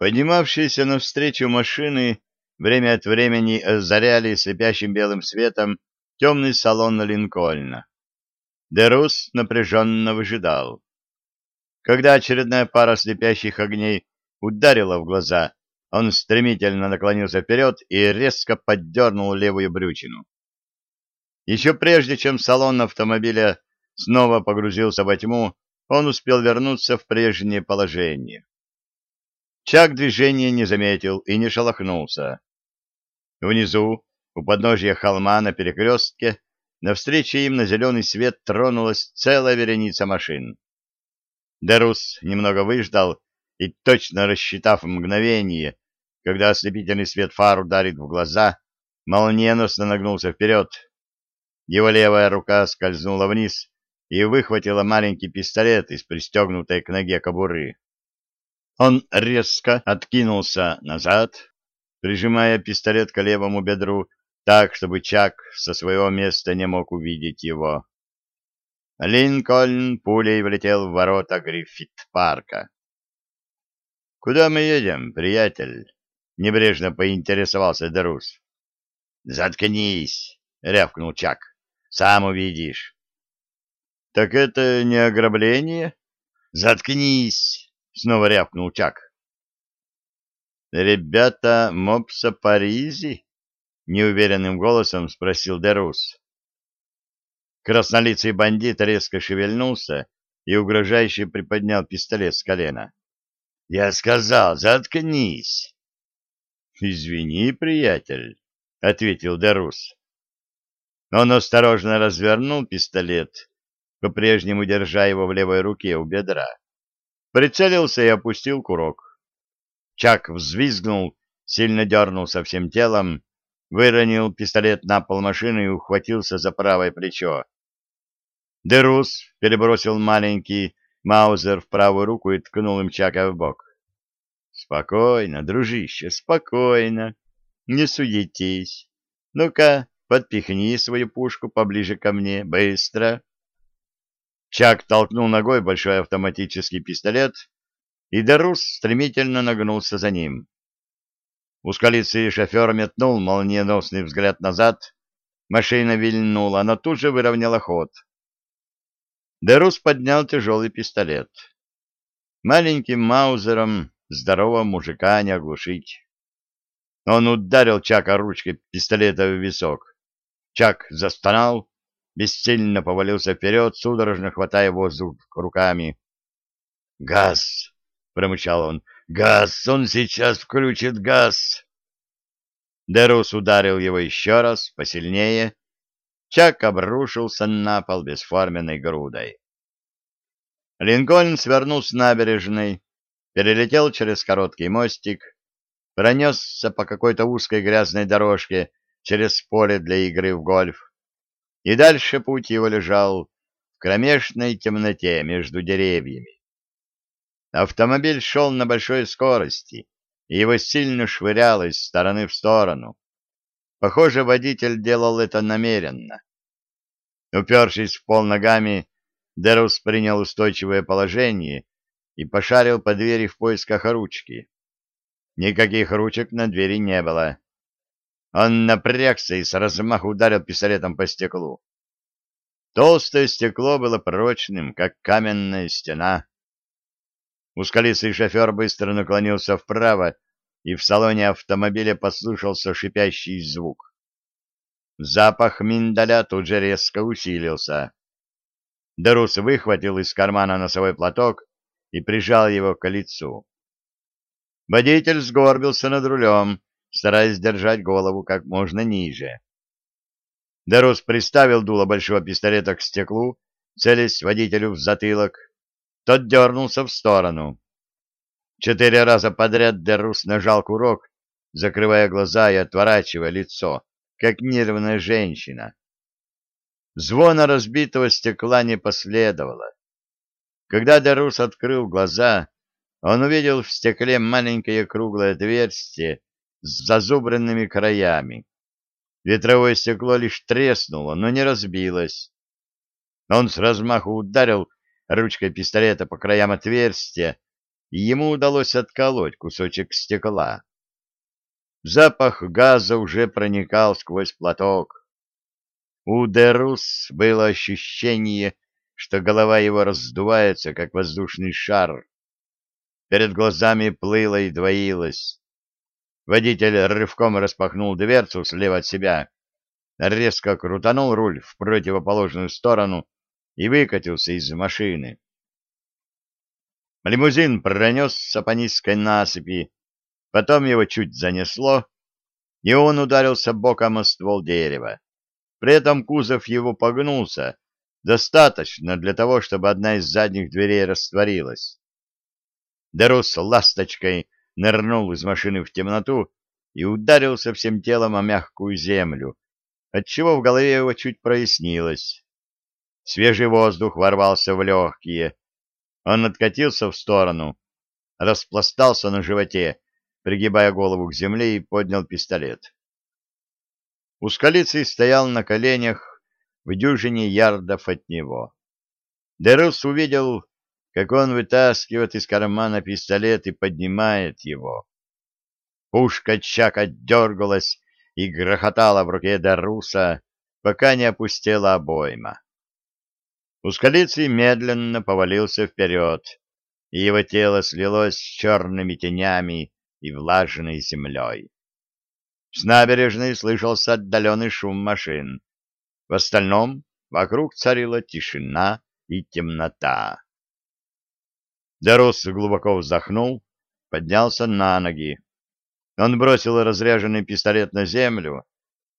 Поднимавшиеся навстречу машины время от времени озаряли слепящим белым светом темный салон Линкольна. Дерус напряженно выжидал. Когда очередная пара слепящих огней ударила в глаза, он стремительно наклонился вперед и резко поддернул левую брючину. Еще прежде, чем салон автомобиля снова погрузился во тьму, он успел вернуться в прежнее положение. Чак движения не заметил и не шелохнулся. Внизу, у подножья холма на перекрестке, навстречу им на зеленый свет тронулась целая вереница машин. Дерус немного выждал и, точно рассчитав мгновение, когда ослепительный свет фар ударит в глаза, молниеносно нагнулся вперед. Его левая рука скользнула вниз и выхватила маленький пистолет из пристегнутой к ноге кобуры. Он резко откинулся назад, прижимая пистолет к левому бедру так, чтобы Чак со своего места не мог увидеть его. Линкольн пулей влетел в ворота Гриффит-парка. «Куда мы едем, приятель?» — небрежно поинтересовался Дерус. «Заткнись!» — рявкнул Чак. «Сам увидишь». «Так это не ограбление?» «Заткнись!» Снова рявкнул Чак. «Ребята мопса Паризи?» — неуверенным голосом спросил Дерус. Краснолицый бандит резко шевельнулся и угрожающе приподнял пистолет с колена. «Я сказал, заткнись!» «Извини, приятель», — ответил Дерус. Он осторожно развернул пистолет, по-прежнему держа его в левой руке у бедра прицелился и опустил курок. Чак взвизгнул, сильно дернулся всем телом, выронил пистолет на пол машины и ухватился за правое плечо. Дерус перебросил маленький маузер в правую руку и ткнул им Чака в бок. — Спокойно, дружище, спокойно. Не суетись. Ну-ка, подпихни свою пушку поближе ко мне, быстро. Чак толкнул ногой большой автоматический пистолет, и Дерус стремительно нагнулся за ним. Ускалицый шофер метнул молниеносный взгляд назад, машина вильнула, но тут же выровняла ход. Дерус поднял тяжелый пистолет. Маленьким маузером здорового мужика не оглушить. Он ударил Чака ручкой пистолета в висок. Чак застонал, бессильно повалился вперед, судорожно хватая воздух руками. «Газ!» — промычал он. «Газ! Он сейчас включит газ!» Дерус ударил его еще раз, посильнее. Чак обрушился на пол бесформенной грудой. Линкольн свернул с набережной, перелетел через короткий мостик, пронесся по какой-то узкой грязной дорожке через поле для игры в гольф, и дальше путь его лежал в кромешной темноте между деревьями. Автомобиль шел на большой скорости, и его сильно швыряло из стороны в сторону. Похоже, водитель делал это намеренно. Упершись в пол ногами, Дерус принял устойчивое положение и пошарил по двери в поисках ручки. Никаких ручек на двери не было. Он напрягся и с размаху ударил пистолетом по стеклу. Толстое стекло было прочным, как каменная стена. Ускалистый шофер быстро наклонился вправо, и в салоне автомобиля послышался шипящий звук. Запах миндаля тут же резко усилился. Дерус выхватил из кармана носовой платок и прижал его к лицу. Водитель сгорбился над рулем, стараясь держать голову как можно ниже. Дерос приставил дуло большого пистолета к стеклу, целясь водителю в затылок. Тот дернулся в сторону. Четыре раза подряд Дерус нажал курок, закрывая глаза и отворачивая лицо, как нервная женщина. Звона разбитого стекла не последовало. Когда Дерус открыл глаза, он увидел в стекле маленькое круглое отверстие, с зазубренными краями. Ветровое стекло лишь треснуло, но не разбилось. Он с размаху ударил ручкой пистолета по краям отверстия, и ему удалось отколоть кусочек стекла. Запах газа уже проникал сквозь платок. У Дерус было ощущение, что голова его раздувается, как воздушный шар. Перед глазами плыло и двоилось. Водитель рывком распахнул дверцу слева от себя, резко крутанул руль в противоположную сторону и выкатился из машины. Лимузин пронесся по низкой насыпи, потом его чуть занесло, и он ударился боком о ствол дерева. При этом кузов его погнулся, достаточно для того, чтобы одна из задних дверей растворилась. Дерус ласточкой нырнул из машины в темноту и ударился всем телом о мягкую землю, отчего в голове его чуть прояснилось. Свежий воздух ворвался в легкие. Он откатился в сторону, распластался на животе, пригибая голову к земле, и поднял пистолет. Ускалицый стоял на коленях в дюжине ярдов от него. Дерус увидел, как он вытаскивает из кармана пистолет и поднимает его. Пушка Чака дергалась и грохотала в руке Даруса, пока не опустела обойма. Ускалицый медленно повалился вперед, и его тело слилось с черными тенями и влажной землей. С набережной слышался отдаленный шум машин. В остальном вокруг царила тишина и темнота. Дорос глубоко вздохнул, поднялся на ноги. Он бросил разряженный пистолет на землю,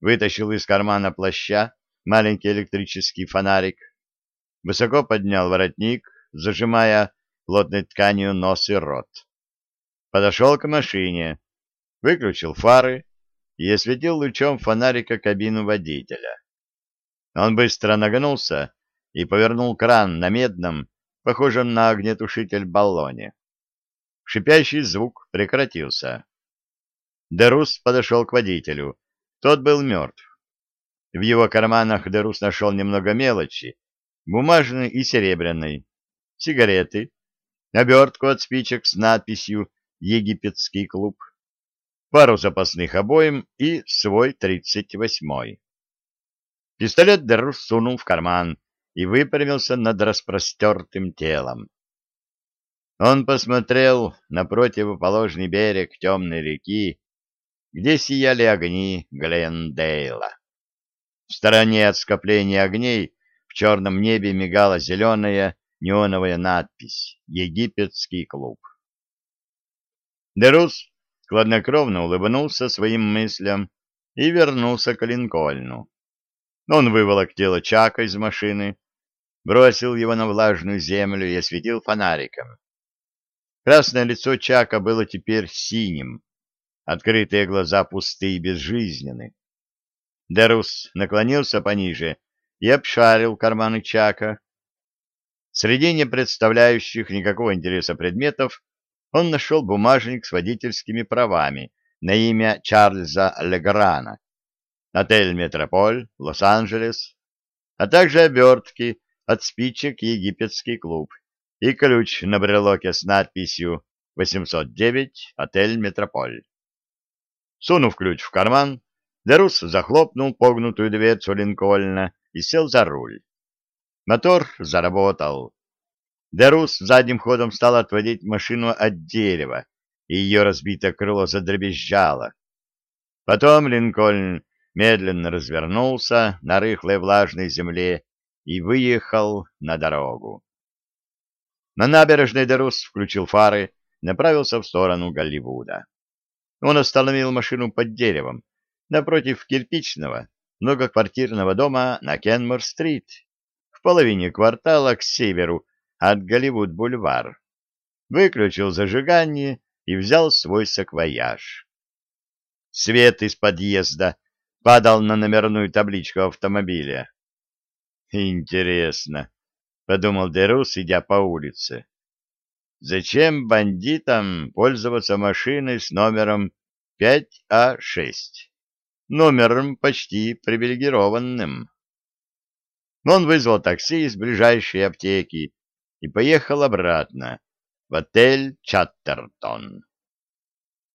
вытащил из кармана плаща маленький электрический фонарик, высоко поднял воротник, зажимая плотной тканью нос и рот. Подошел к машине, выключил фары и осветил лучом фонарика кабину водителя. Он быстро нагнулся и повернул кран на медном, похожем на огнетушитель баллоне. Шипящий звук прекратился. Дерус подошел к водителю. Тот был мертв. В его карманах Дерус нашел немного мелочи, бумажной и серебряной, сигареты, обертку от спичек с надписью «Египетский клуб», пару запасных обоим и свой тридцать восьмой. Пистолет Дерус сунул в карман и выпрямился над распростертым телом. Он посмотрел на противоположный берег темной реки, где сияли огни Глендейла. В стороне от скопления огней в черном небе мигала зеленая неоновая надпись «Египетский клуб». Дерус хладнокровно улыбнулся своим мыслям и вернулся к Линкольну. Он выволок тело Чака из машины, бросил его на влажную землю и осветил фонариком. Красное лицо Чака было теперь синим, открытые глаза пустые и безжизненны. Дерус наклонился пониже и обшарил карманы Чака. Среди не представляющих никакого интереса предметов он нашел бумажник с водительскими правами на имя Чарльза Леграна, отель «Метрополь», Лос-Анджелес, а также обертки от спичек «Египетский клуб» и ключ на брелоке с надписью 809 «Отель Метрополь». Сунув ключ в карман, Дерус захлопнул погнутую дверцу Линкольна и сел за руль. Мотор заработал. Дерус задним ходом стал отводить машину от дерева, и ее разбитое крыло задребезжало. Потом Линкольн медленно развернулся на рыхлой влажной земле и выехал на дорогу. На набережной Дерус включил фары, направился в сторону Голливуда. Он остановил машину под деревом, напротив кирпичного, многоквартирного дома на Кенмор-стрит, в половине квартала к северу от Голливуд-бульвар. Выключил зажигание и взял свой саквояж. Свет из подъезда падал на номерную табличку автомобиля. «Интересно», — подумал Дерус, идя по улице. «Зачем бандитам пользоваться машиной с номером 5А6?» номером почти привилегированным. Он вызвал такси из ближайшей аптеки и поехал обратно, в отель Чаттертон.